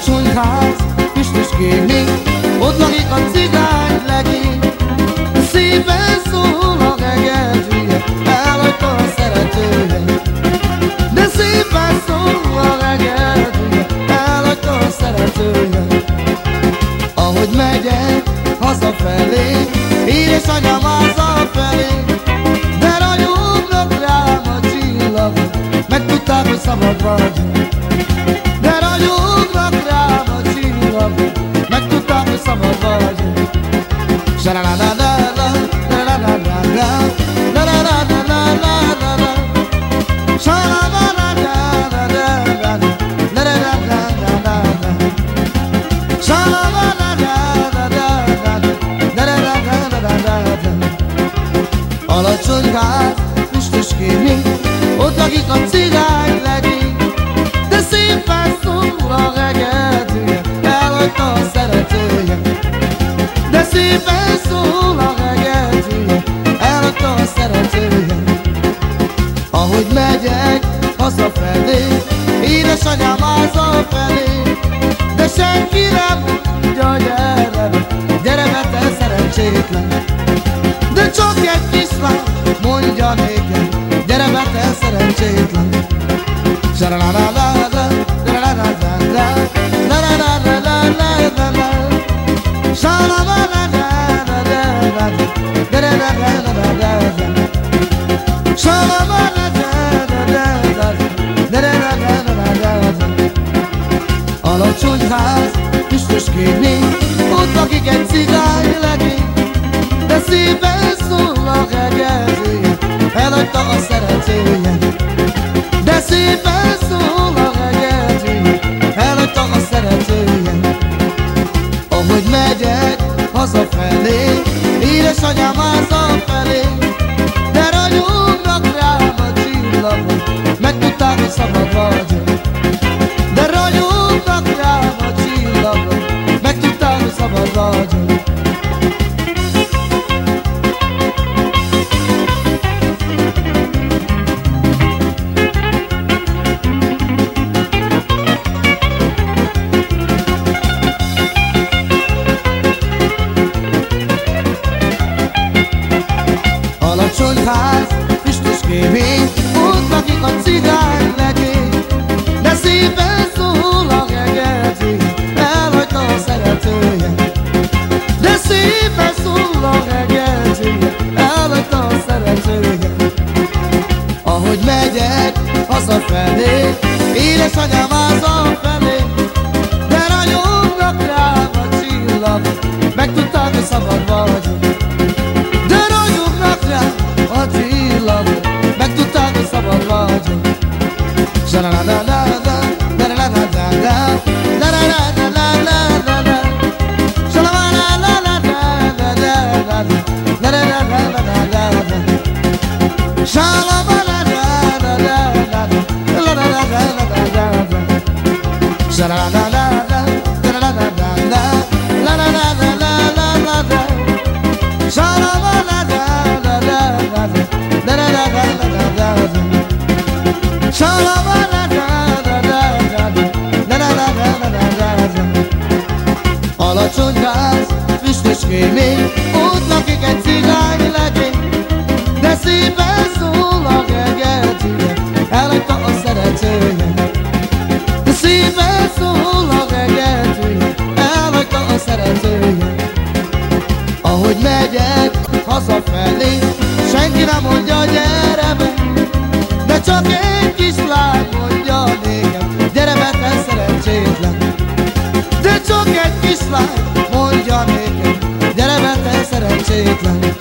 Alacsonyház, Püspöskéni Ott lakik a cigány legény Szépen szól a gegedűje Elhagyta a szeretője. De szépen szól a gegedűje Elhagyta a szeretője. Ahogy megyek hazafelé Édesanyja váza felé. De ragyognak rám a csillagok Megtudták, hogy szabad vagyok szabad vagy Alacsony ház, füstös kémény, ott lakik a cigány legény, de szépen szól a reggel. szeretője szépen szól a hegedű, eladta a szerencséje. Ahogy megyek hazafelé, édesanyám hazafelé, de senki nem mondja, gyere, gyere, mert te szerencsétlen. De csak egy kislány mondja nékem, gyere, mert te szerencsétlen. Zsaralala, alacsony ház, Üstös kémény, ott lakik egy cigány legény, De szépen szól a hegedély, elhagyta a szeretője. De szépen szól a hegedély, elhagyta a szeretője. Ahogy megyek hazafelé, édesanyám háza felé, de ragyognak rám a csillagok, megtudták, hogy szabad vagyok. cigány legyél, de szépen szól a hegedű, elhagyta a szeretője. De szépen szól a hegedű, elhagyta a szeretője. Ahogy megyek hazafelé, Alaço gaz, üstüs gemi it line.